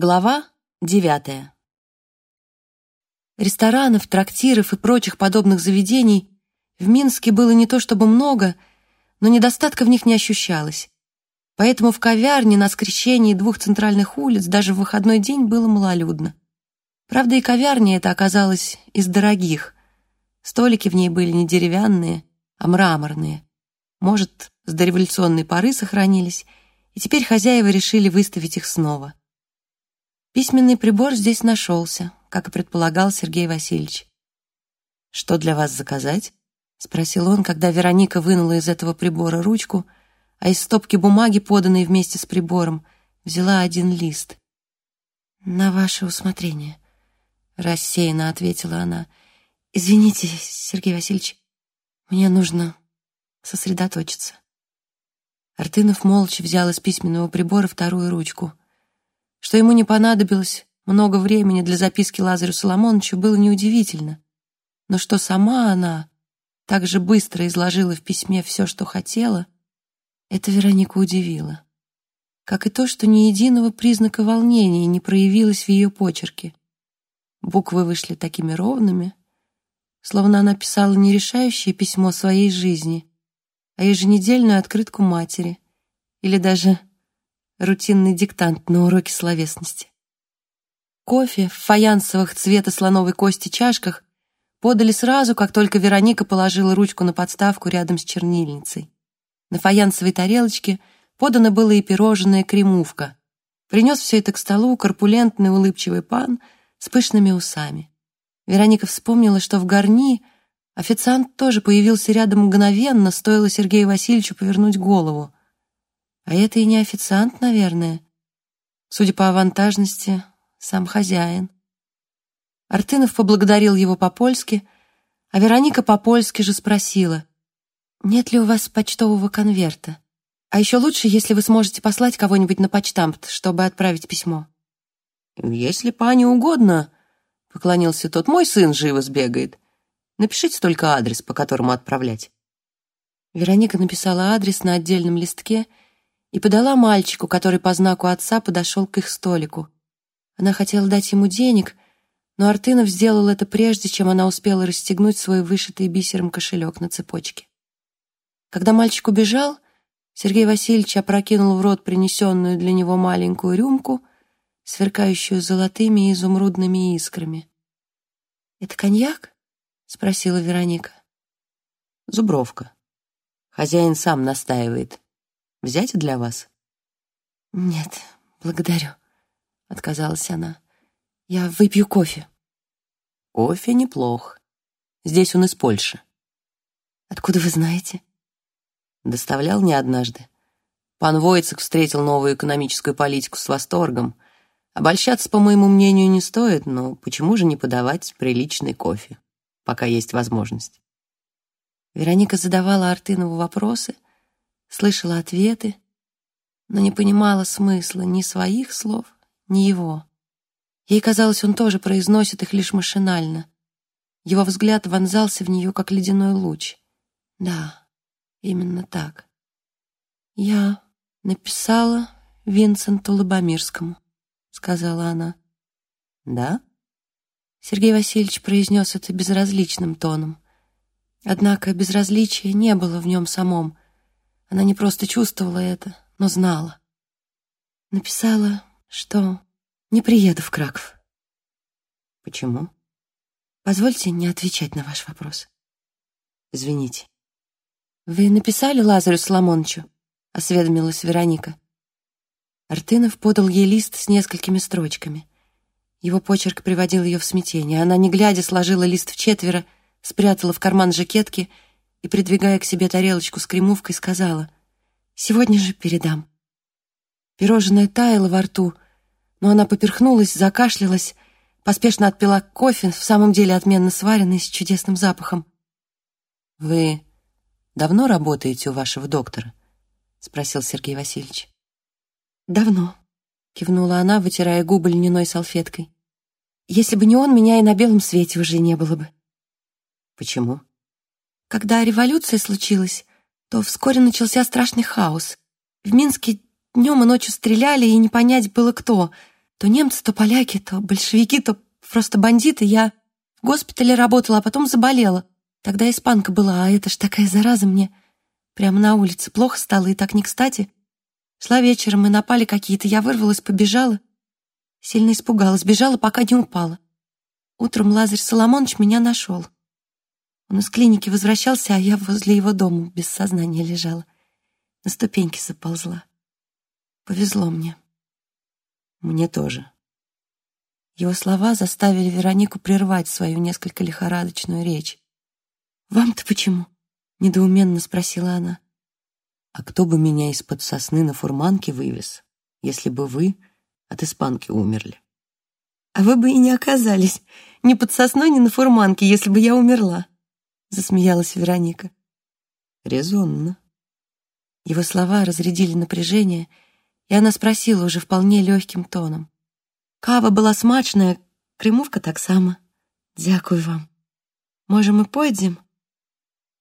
Глава девятая. Ресторанов, трактиров и прочих подобных заведений в Минске было не то чтобы много, но недостатка в них не ощущалось. Поэтому в ковярне на скрещении двух центральных улиц даже в выходной день было малолюдно. Правда, и ковярня эта оказалась из дорогих. Столики в ней были не деревянные, а мраморные. Может, с дореволюционной поры сохранились, и теперь хозяева решили выставить их снова. Письменный прибор здесь нашелся, как и предполагал Сергей Васильевич. «Что для вас заказать?» — спросил он, когда Вероника вынула из этого прибора ручку, а из стопки бумаги, поданной вместе с прибором, взяла один лист. «На ваше усмотрение», — рассеянно ответила она. «Извините, Сергей Васильевич, мне нужно сосредоточиться». Артынов молча взял из письменного прибора вторую ручку — что ему не понадобилось много времени для записки Лазарю Соломоновичу, было неудивительно. Но что сама она так же быстро изложила в письме все, что хотела, это Веронику удивило. Как и то, что ни единого признака волнения не проявилось в ее почерке. Буквы вышли такими ровными, словно она писала не решающее письмо своей жизни, а еженедельную открытку матери или даже рутинный диктант на уроке словесности. Кофе в фаянсовых цвета слоновой кости чашках подали сразу, как только Вероника положила ручку на подставку рядом с чернильницей. На фаянсовой тарелочке подано было и пирожное кремувка. Принес все это к столу корпулентный улыбчивый пан с пышными усами. Вероника вспомнила, что в горни официант тоже появился рядом мгновенно, стоило Сергею Васильевичу повернуть голову. А это и не официант, наверное. Судя по авантажности, сам хозяин. Артынов поблагодарил его по-польски, а Вероника по-польски же спросила, «Нет ли у вас почтового конверта? А еще лучше, если вы сможете послать кого-нибудь на почтамт, чтобы отправить письмо». «Если пане угодно», — поклонился тот, «мой сын живо сбегает. Напишите только адрес, по которому отправлять». Вероника написала адрес на отдельном листке — и подала мальчику, который по знаку отца подошел к их столику. Она хотела дать ему денег, но Артынов сделал это прежде, чем она успела расстегнуть свой вышитый бисером кошелек на цепочке. Когда мальчик убежал, Сергей Васильевич опрокинул в рот принесенную для него маленькую рюмку, сверкающую золотыми и изумрудными искрами. «Это коньяк?» — спросила Вероника. «Зубровка. Хозяин сам настаивает. Взять для вас?» «Нет, благодарю», — отказалась она. «Я выпью кофе». «Кофе неплох. Здесь он из Польши». «Откуда вы знаете?» Доставлял не однажды. Пан Войцек встретил новую экономическую политику с восторгом. Обольщаться, по моему мнению, не стоит, но почему же не подавать приличный кофе, пока есть возможность? Вероника задавала Артынову вопросы — слышала ответы, но не понимала смысла ни своих слов, ни его. Ей казалось, он тоже произносит их лишь машинально. Его взгляд вонзался в нее, как ледяной луч. Да, именно так. «Я написала Винсенту Лобомирскому», — сказала она. «Да?» Сергей Васильевич произнес это безразличным тоном. Однако безразличия не было в нем самом — она не просто чувствовала это, но знала. Написала, что не приеду в Краков. Почему? Позвольте не отвечать на ваш вопрос. Извините. Вы написали Лазарю Соломоновичу? Осведомилась Вероника. Артынов подал ей лист с несколькими строчками. Его почерк приводил ее в смятение. Она, не глядя, сложила лист в четверо, спрятала в карман жакетки — и, придвигая к себе тарелочку с кремовкой, сказала «Сегодня же передам». Пирожное таяло во рту, но она поперхнулась, закашлялась, поспешно отпила кофе, в самом деле отменно сваренный, с чудесным запахом. «Вы давно работаете у вашего доктора?» — спросил Сергей Васильевич. «Давно», — кивнула она, вытирая губы льняной салфеткой. «Если бы не он, меня и на белом свете уже не было бы». «Почему?» Когда революция случилась, то вскоре начался страшный хаос. В Минске днем и ночью стреляли, и не понять было кто. То немцы, то поляки, то большевики, то просто бандиты. Я в госпитале работала, а потом заболела. Тогда испанка была, а это ж такая зараза мне. Прямо на улице плохо стало и так не кстати. Шла вечером, и напали какие-то. Я вырвалась, побежала. Сильно испугалась, бежала, пока не упала. Утром Лазарь Соломонович меня нашел. Он из клиники возвращался, а я возле его дома без сознания лежала. На ступеньки заползла. Повезло мне. Мне тоже. Его слова заставили Веронику прервать свою несколько лихорадочную речь. «Вам-то почему?» — недоуменно спросила она. «А кто бы меня из-под сосны на фурманке вывез, если бы вы от испанки умерли?» «А вы бы и не оказались ни под сосной, ни на фурманке, если бы я умерла», — засмеялась Вероника. «Резонно». Его слова разрядили напряжение, и она спросила уже вполне легким тоном. «Кава была смачная, кремувка так само. Дякую вам. Можем и пойдем?»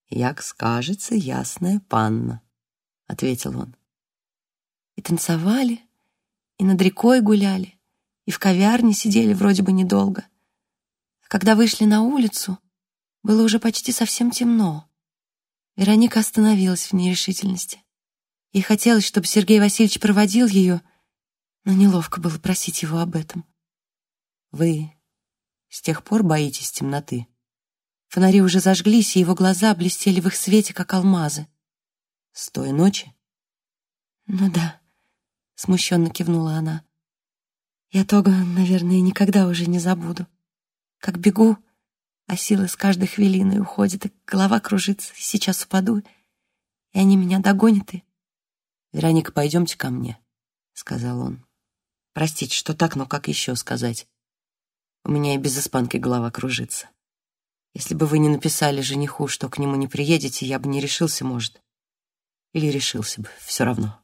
«Як скажется, ясная панна», — ответил он. И танцевали, и над рекой гуляли, и в ковярне сидели вроде бы недолго. А когда вышли на улицу, было уже почти совсем темно. Вероника остановилась в нерешительности. Ей хотелось, чтобы Сергей Васильевич проводил ее, но неловко было просить его об этом. «Вы с тех пор боитесь темноты?» Фонари уже зажглись, и его глаза блестели в их свете, как алмазы. «С той ночи?» «Ну да», — смущенно кивнула она. «Я того, наверное, никогда уже не забуду. Как бегу, а силы с каждой хвилиной уходят, и голова кружится, и сейчас упаду, и они меня догонят, и...» «Вероника, пойдемте ко мне», — сказал он. «Простите, что так, но как еще сказать? У меня и без испанки голова кружится». Если бы вы не написали жениху, что к нему не приедете, я бы не решился, может. Или решился бы, все равно.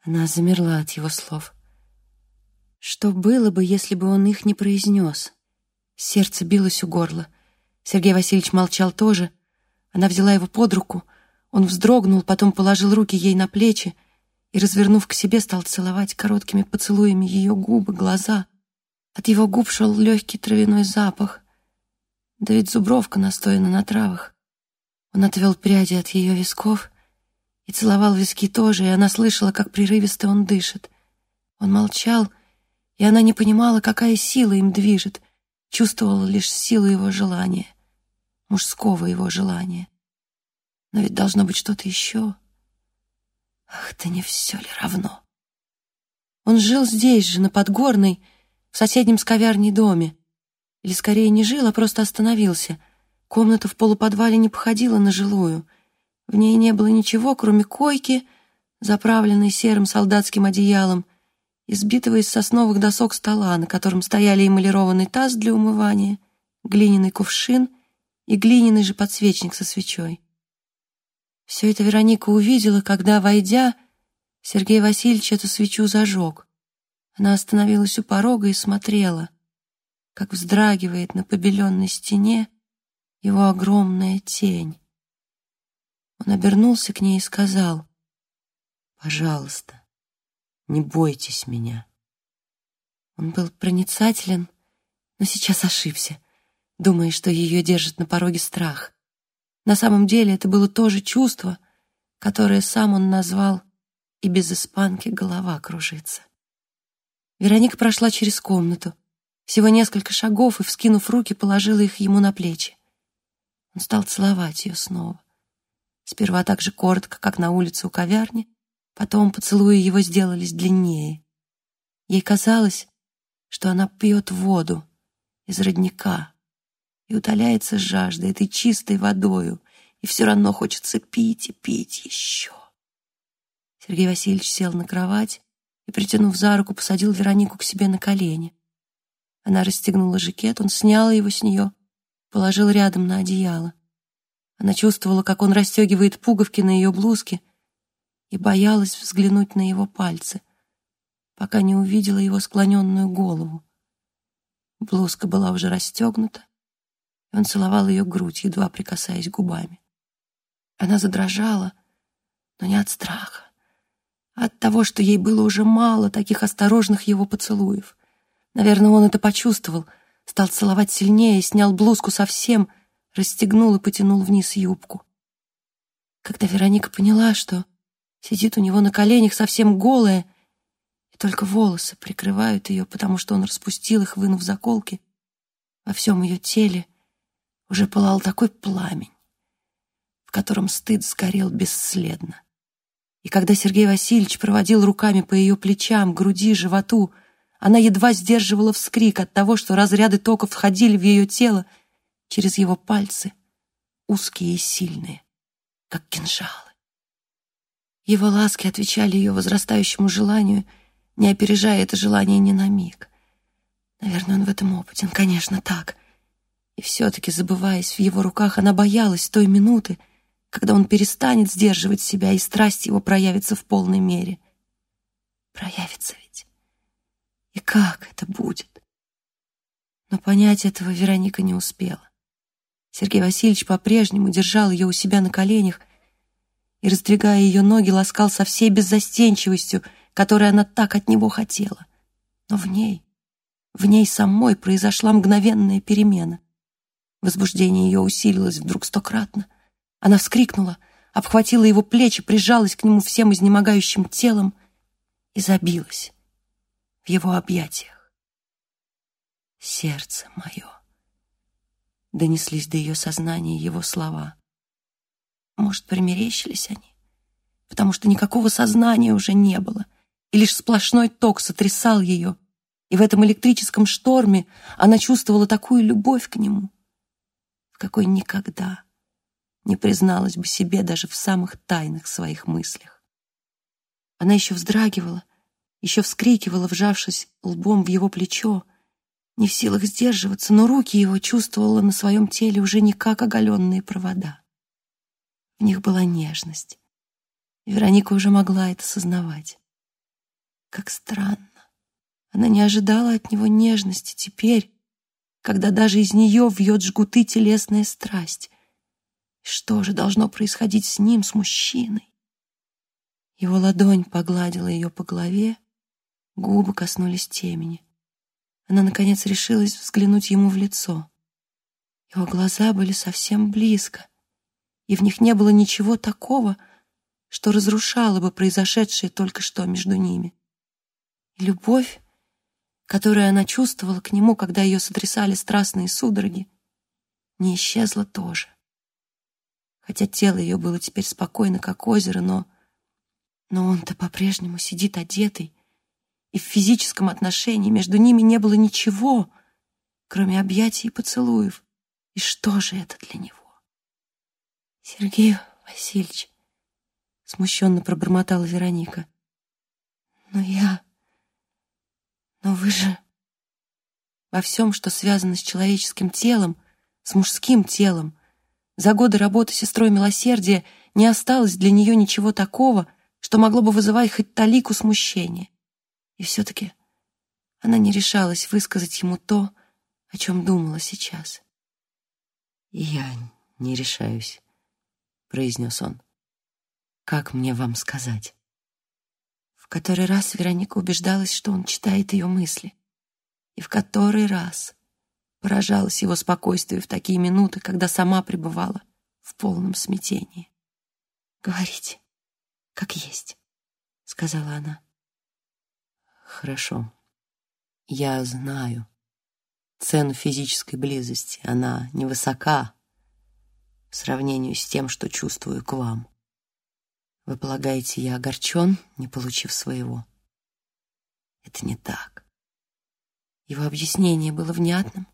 Она замерла от его слов. Что было бы, если бы он их не произнес? Сердце билось у горла. Сергей Васильевич молчал тоже. Она взяла его под руку. Он вздрогнул, потом положил руки ей на плечи и, развернув к себе, стал целовать короткими поцелуями ее губы, глаза. От его губ шел легкий травяной запах. Да ведь зубровка настояна на травах. Он отвел пряди от ее висков и целовал виски тоже, и она слышала, как прерывисто он дышит. Он молчал, и она не понимала, какая сила им движет, чувствовала лишь силу его желания, мужского его желания. Но ведь должно быть что-то еще. Ах, да не все ли равно? Он жил здесь же, на Подгорной, в соседнем с доме. Или скорее не жил, а просто остановился. Комната в полуподвале не походила на жилую. В ней не было ничего, кроме койки, заправленной серым солдатским одеялом, избитого из сосновых досок стола, на котором стояли эмалированный таз для умывания, глиняный кувшин и глиняный же подсвечник со свечой. Все это Вероника увидела, когда, войдя, Сергей Васильевич эту свечу зажег. Она остановилась у порога и смотрела как вздрагивает на побеленной стене его огромная тень. Он обернулся к ней и сказал, «Пожалуйста, не бойтесь меня». Он был проницателен, но сейчас ошибся, думая, что ее держит на пороге страх. На самом деле это было то же чувство, которое сам он назвал «и без испанки голова кружится». Вероника прошла через комнату. Всего несколько шагов и, вскинув руки, положила их ему на плечи. Он стал целовать ее снова. Сперва так же коротко, как на улице у ковярни, потом поцелуи его сделались длиннее. Ей казалось, что она пьет воду из родника и утоляется жаждой этой чистой водою, и все равно хочется пить и пить еще. Сергей Васильевич сел на кровать и, притянув за руку, посадил Веронику к себе на колени. Она расстегнула жакет, он снял его с нее, положил рядом на одеяло. Она чувствовала, как он расстегивает пуговки на ее блузке и боялась взглянуть на его пальцы, пока не увидела его склоненную голову. Блузка была уже расстегнута, и он целовал ее грудь, едва прикасаясь губами. Она задрожала, но не от страха, а от того, что ей было уже мало таких осторожных его поцелуев. Наверное, он это почувствовал, стал целовать сильнее, снял блузку совсем, расстегнул и потянул вниз юбку. Когда Вероника поняла, что сидит у него на коленях совсем голая, и только волосы прикрывают ее, потому что он распустил их, вынув заколки, во всем ее теле уже пылал такой пламень, в котором стыд сгорел бесследно. И когда Сергей Васильевич проводил руками по ее плечам, груди, животу, она едва сдерживала вскрик от того, что разряды тока входили в ее тело через его пальцы, узкие и сильные, как кинжалы. Его ласки отвечали ее возрастающему желанию, не опережая это желание ни на миг. Наверное, он в этом опытен, конечно, так. И все-таки, забываясь в его руках, она боялась той минуты, когда он перестанет сдерживать себя, и страсть его проявится в полной мере. Проявится ведь. И как это будет? Но понять этого Вероника не успела. Сергей Васильевич по-прежнему держал ее у себя на коленях и, раздвигая ее ноги, ласкал со всей беззастенчивостью, которой она так от него хотела. Но в ней, в ней самой произошла мгновенная перемена. Возбуждение ее усилилось вдруг стократно. Она вскрикнула, обхватила его плечи, прижалась к нему всем изнемогающим телом и забилась в его объятиях. «Сердце мое!» Донеслись до ее сознания его слова. Может, примерещились они, потому что никакого сознания уже не было, и лишь сплошной ток сотрясал ее, и в этом электрическом шторме она чувствовала такую любовь к нему, в какой никогда не призналась бы себе даже в самых тайных своих мыслях. Она еще вздрагивала, еще вскрикивала, вжавшись лбом в его плечо, не в силах сдерживаться, но руки его чувствовала на своем теле уже не как оголенные провода. В них была нежность. И Вероника уже могла это сознавать. Как странно. Она не ожидала от него нежности теперь, когда даже из нее вьет жгуты телесная страсть. Что же должно происходить с ним, с мужчиной? Его ладонь погладила ее по голове, губы коснулись темени. Она, наконец, решилась взглянуть ему в лицо. Его глаза были совсем близко, и в них не было ничего такого, что разрушало бы произошедшее только что между ними. И любовь, которую она чувствовала к нему, когда ее сотрясали страстные судороги, не исчезла тоже. Хотя тело ее было теперь спокойно, как озеро, но... Но он-то по-прежнему сидит одетый, и в физическом отношении между ними не было ничего, кроме объятий и поцелуев. И что же это для него? Сергей Васильевич, смущенно пробормотала Вероника. Но я... Но вы же... Во всем, что связано с человеческим телом, с мужским телом, за годы работы сестрой милосердия не осталось для нее ничего такого, что могло бы вызывать хоть талику смущения. И все-таки она не решалась высказать ему то, о чем думала сейчас. «Я не решаюсь», — произнес он. «Как мне вам сказать?» В который раз Вероника убеждалась, что он читает ее мысли. И в который раз поражалась его спокойствию в такие минуты, когда сама пребывала в полном смятении. «Говорите, как есть», — сказала она. Хорошо. Я знаю. Цену физической близости. Она невысока в сравнении с тем, что чувствую к вам. Вы полагаете, я огорчен, не получив своего? Это не так. Его объяснение было внятным.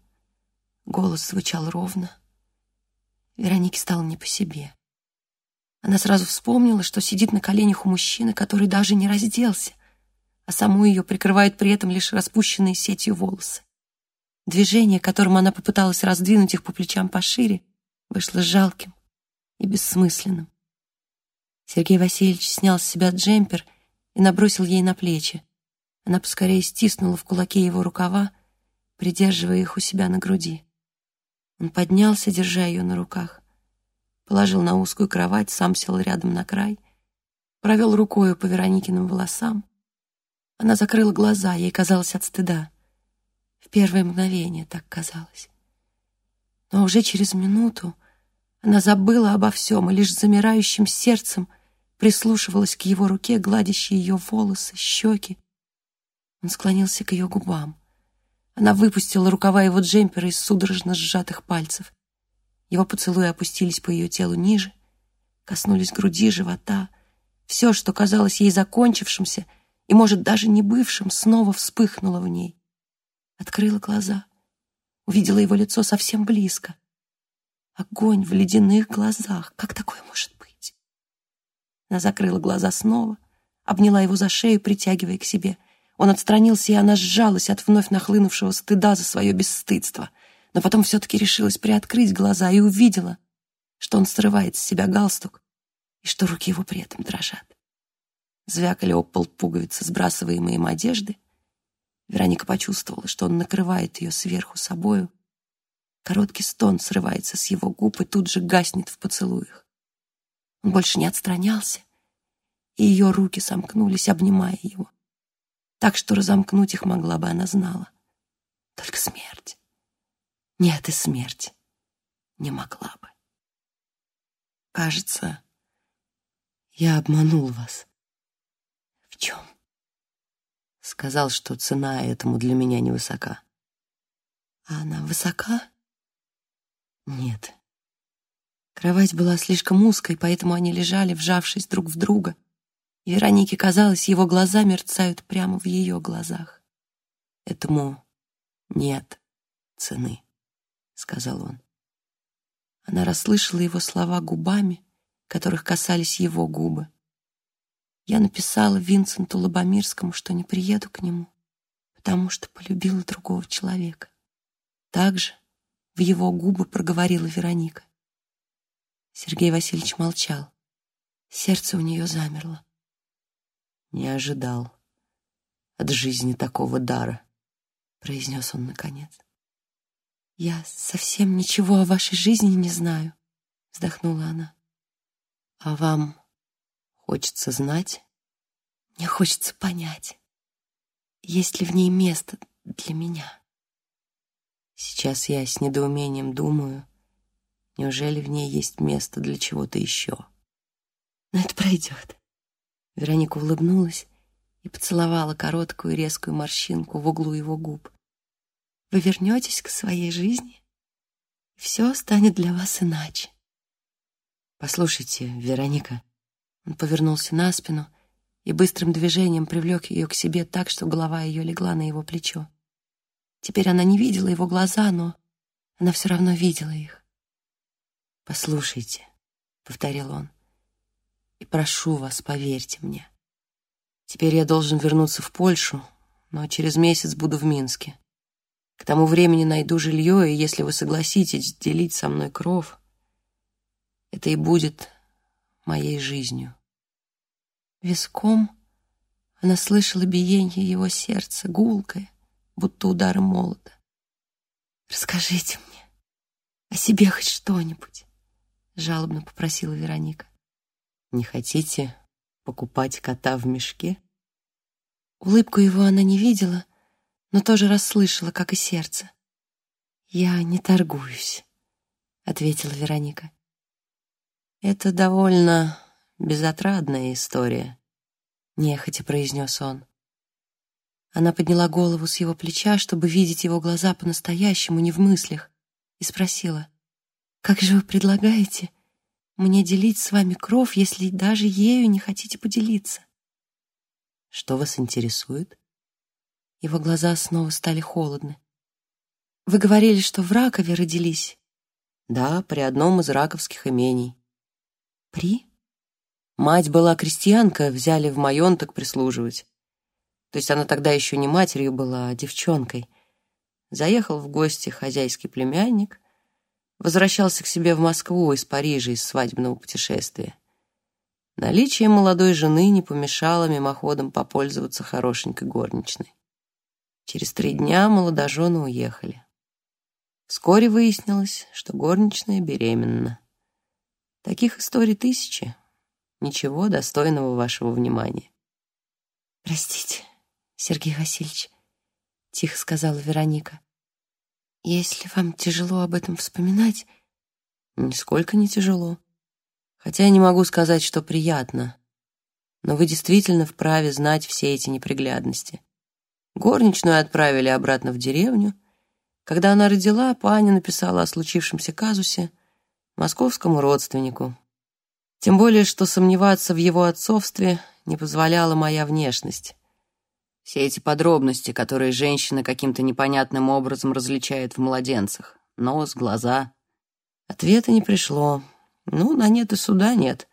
Голос звучал ровно. Веронике стало не по себе. Она сразу вспомнила, что сидит на коленях у мужчины, который даже не разделся а саму ее прикрывают при этом лишь распущенные сетью волосы. Движение, которым она попыталась раздвинуть их по плечам пошире, вышло жалким и бессмысленным. Сергей Васильевич снял с себя джемпер и набросил ей на плечи. Она поскорее стиснула в кулаке его рукава, придерживая их у себя на груди. Он поднялся, держа ее на руках, положил на узкую кровать, сам сел рядом на край провел рукою по Вероникиным волосам. Она закрыла глаза, ей казалось от стыда. В первое мгновение так казалось. Но уже через минуту она забыла обо всем и лишь замирающим сердцем прислушивалась к его руке, гладящей ее волосы, щеки. Он склонился к ее губам. Она выпустила рукава его джемпера из судорожно сжатых пальцев. Его поцелуи опустились по ее телу ниже, коснулись груди, живота. Все, что казалось ей закончившимся и, может, даже не бывшим, снова вспыхнуло в ней. Открыла глаза, увидела его лицо совсем близко. Огонь в ледяных глазах. Как такое может быть? Она закрыла глаза снова, обняла его за шею, притягивая к себе. Он отстранился, и она сжалась от вновь нахлынувшего стыда за свое бесстыдство. Но потом все-таки решилась приоткрыть глаза и увидела, что он срывает с себя галстук и что руки его при этом дрожат. Звякали об пол пуговицы, сбрасываемые им одежды. Вероника почувствовала, что он накрывает ее сверху собою, Короткий стон срывается с его губ и тут же гаснет в поцелуях. Он больше не отстранялся, и ее руки сомкнулись, обнимая его. Так что разомкнуть их могла бы, она знала. Только смерть. Нет, и смерть не могла бы. Кажется, я обманул вас. В чем? Сказал, что цена этому для меня невысока. А она высока? Нет. Кровать была слишком узкой, поэтому они лежали, вжавшись друг в друга. И Веронике казалось, его глаза мерцают прямо в ее глазах. «Этому нет цены», — сказал он. Она расслышала его слова губами, которых касались его губы. Я написала Винсенту Лобомирскому, что не приеду к нему, потому что полюбила другого человека. Так же, в его губы проговорила Вероника. Сергей Васильевич молчал. Сердце у нее замерло. «Не ожидал от жизни такого дара», — произнес он наконец. «Я совсем ничего о вашей жизни не знаю», — вздохнула она. «А вам хочется знать?» «Мне хочется понять, есть ли в ней место для меня». Сейчас я с недоумением думаю, неужели в ней есть место для чего-то еще? Но это пройдет. Вероника улыбнулась и поцеловала короткую резкую морщинку в углу его губ. Вы вернетесь к своей жизни, и все станет для вас иначе. Послушайте, Вероника. Он повернулся на спину и быстрым движением привлек ее к себе так, что голова ее легла на его плечо. Теперь она не видела его глаза, но она все равно видела их. «Послушайте», — повторил он, — «и прошу вас, поверьте мне. Теперь я должен вернуться в Польшу, но через месяц буду в Минске. К тому времени найду жилье, и если вы согласитесь делить со мной кров, это и будет моей жизнью». Виском она слышала биение его сердца, гулкое, будто ударом молота. «Расскажите мне о себе хоть что-нибудь», — жалобно попросила Вероника. «Не хотите покупать кота в мешке?» Улыбку его она не видела, но тоже расслышала, как и сердце. «Я не торгуюсь», — ответила Вероника. «Это довольно безотрадная история», — нехотя произнес он. Она подняла голову с его плеча, чтобы видеть его глаза по-настоящему, не в мыслях, и спросила, «Как же вы предлагаете мне делить с вами кровь, если даже ею не хотите поделиться?» «Что вас интересует?» Его глаза снова стали холодны. «Вы говорили, что в Ракове родились?» «Да, при одном из раковских имений». «При?» «Мать была крестьянка, взяли в маёнток прислуживать. То есть она тогда еще не матерью была, а девчонкой. Заехал в гости хозяйский племянник, возвращался к себе в Москву из Парижа из свадебного путешествия. Наличие молодой жены не помешало мимоходом попользоваться хорошенькой горничной. Через три дня молодожены уехали. Вскоре выяснилось, что горничная беременна. Таких историй тысячи. ничего достойного вашего внимания. «Простите, Сергей Васильевич», — тихо сказала Вероника. «Если вам тяжело об этом вспоминать...» «Нисколько не тяжело. Хотя я не могу сказать, что приятно. Но вы действительно вправе знать все эти неприглядности. Горничную отправили обратно в деревню. Когда она родила, Паня написала о случившемся казусе московскому родственнику. Тем более, что сомневаться в его отцовстве не позволяла моя внешность. Все эти подробности, которые женщина каким-то непонятным образом различает в младенцах. Нос, глаза. Ответа не пришло. Ну, на нет и суда нет.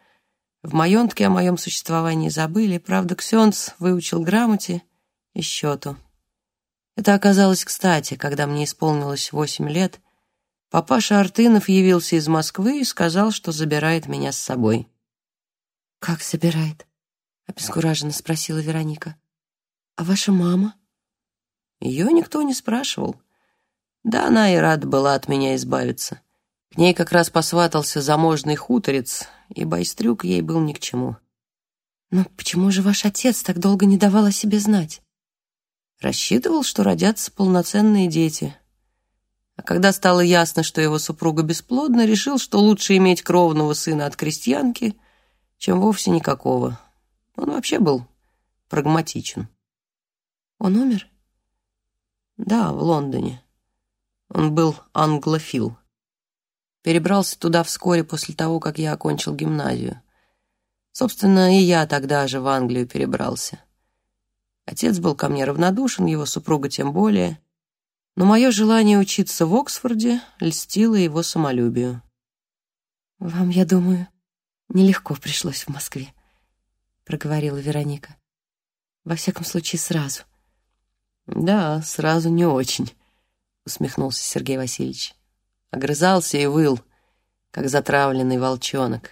В маёнтке о моем существовании забыли. Правда, Ксенц выучил грамоте и счету. Это оказалось кстати, когда мне исполнилось восемь лет. Папаша Артынов явился из Москвы и сказал, что забирает меня с собой. «Как забирает?» — обескураженно спросила Вероника. «А ваша мама?» Ее никто не спрашивал. Да она и рада была от меня избавиться. К ней как раз посватался заможный хуторец, и байстрюк ей был ни к чему. «Но почему же ваш отец так долго не давал о себе знать?» Рассчитывал, что родятся полноценные дети. А когда стало ясно, что его супруга бесплодна, решил, что лучше иметь кровного сына от крестьянки, чем вовсе никакого. Он вообще был прагматичен. Он умер? Да, в Лондоне. Он был англофил. Перебрался туда вскоре после того, как я окончил гимназию. Собственно, и я тогда же в Англию перебрался. Отец был ко мне равнодушен, его супруга тем более. Но мое желание учиться в Оксфорде льстило его самолюбию. «Вам, я думаю, нелегко пришлось в Москве», — проговорила Вероника. «Во всяком случае, сразу». «Да, сразу не очень», — усмехнулся Сергей Васильевич. Огрызался и выл, как затравленный волчонок.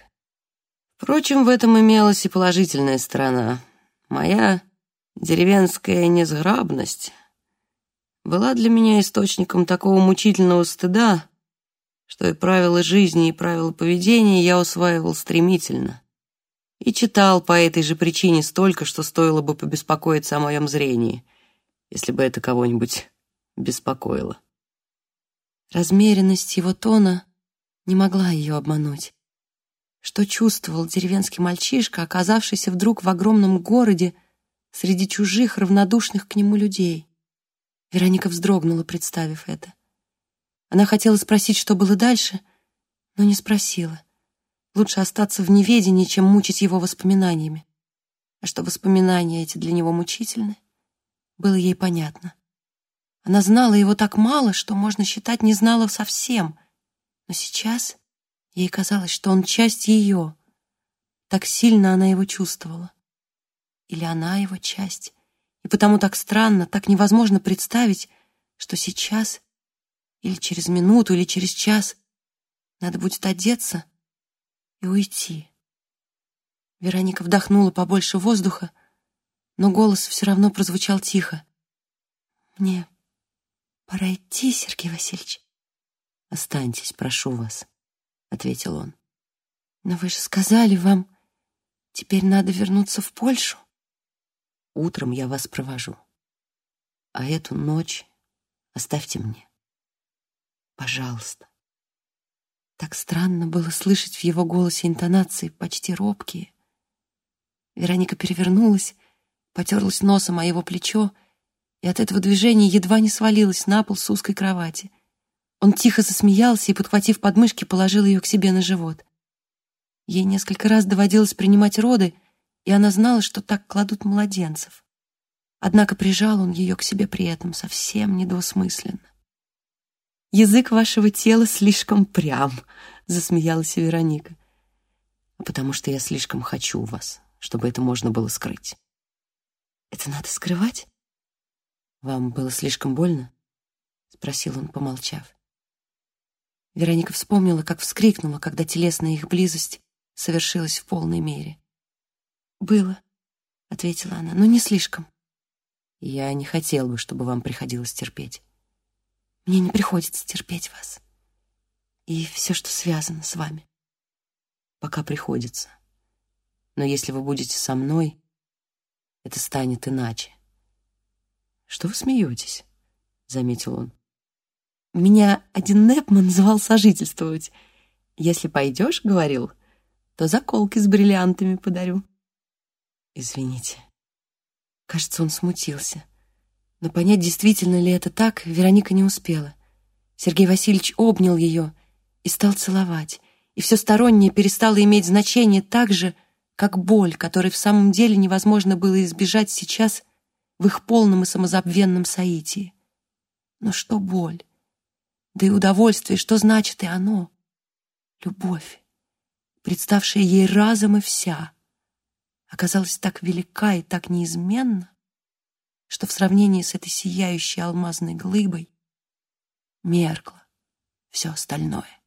Впрочем, в этом имелась и положительная сторона. Моя деревенская несграбность была для меня источником такого мучительного стыда, что и правила жизни, и правила поведения я усваивал стремительно. И читал по этой же причине столько, что стоило бы побеспокоиться о моем зрении, если бы это кого-нибудь беспокоило. Размеренность его тона не могла ее обмануть. Что чувствовал деревенский мальчишка, оказавшийся вдруг в огромном городе, среди чужих, равнодушных к нему людей. Вероника вздрогнула, представив это. Она хотела спросить, что было дальше, но не спросила. Лучше остаться в неведении, чем мучить его воспоминаниями. А что воспоминания эти для него мучительны, было ей понятно. Она знала его так мало, что, можно считать, не знала совсем. Но сейчас ей казалось, что он часть ее. Так сильно она его чувствовала. Или она его часть. И потому так странно, так невозможно представить, что сейчас, или через минуту, или через час, надо будет одеться и уйти. Вероника вдохнула побольше воздуха, но голос все равно прозвучал тихо. «Мне пора идти, Сергей Васильевич». «Останьтесь, прошу вас», — ответил он. «Но вы же сказали, вам теперь надо вернуться в Польшу». Утром я вас провожу. А эту ночь оставьте мне. Пожалуйста. Так странно было слышать в его голосе интонации почти робкие. Вероника перевернулась, потерлась носом о его плечо и от этого движения едва не свалилась на пол с узкой кровати. Он тихо засмеялся и, подхватив подмышки, положил ее к себе на живот. Ей несколько раз доводилось принимать роды — и она знала, что так кладут младенцев. Однако прижал он ее к себе при этом совсем недвусмысленно. «Язык вашего тела слишком прям», — засмеялась Вероника. «Потому что я слишком хочу вас, чтобы это можно было скрыть». «Это надо скрывать?» «Вам было слишком больно?» — спросил он, помолчав. Вероника вспомнила, как вскрикнула, когда телесная их близость совершилась в полной мере. «Было», — ответила она, — «но не слишком». «Я не хотел бы, чтобы вам приходилось терпеть». «Мне не приходится терпеть вас. И все, что связано с вами». «Пока приходится. Но если вы будете со мной, это станет иначе. Что вы смеетесь? Заметил он. Меня один Непман звал сожительствовать. Если пойдешь, говорил, то заколки с бриллиантами подарю. Извините. Кажется, он смутился. Но понять, действительно ли это так, Вероника не успела. Сергей Васильевич обнял ее и стал целовать, и все стороннее перестало иметь значение так же, как боль, которой в самом деле невозможно было избежать сейчас в их полном и самозабвенном соитии. Но что боль? Да и удовольствие, что значит и оно? Любовь, представшая ей разом и вся, оказалась так велика и так неизменна, что в сравнении с этой сияющей алмазной глыбой меркло все остальное.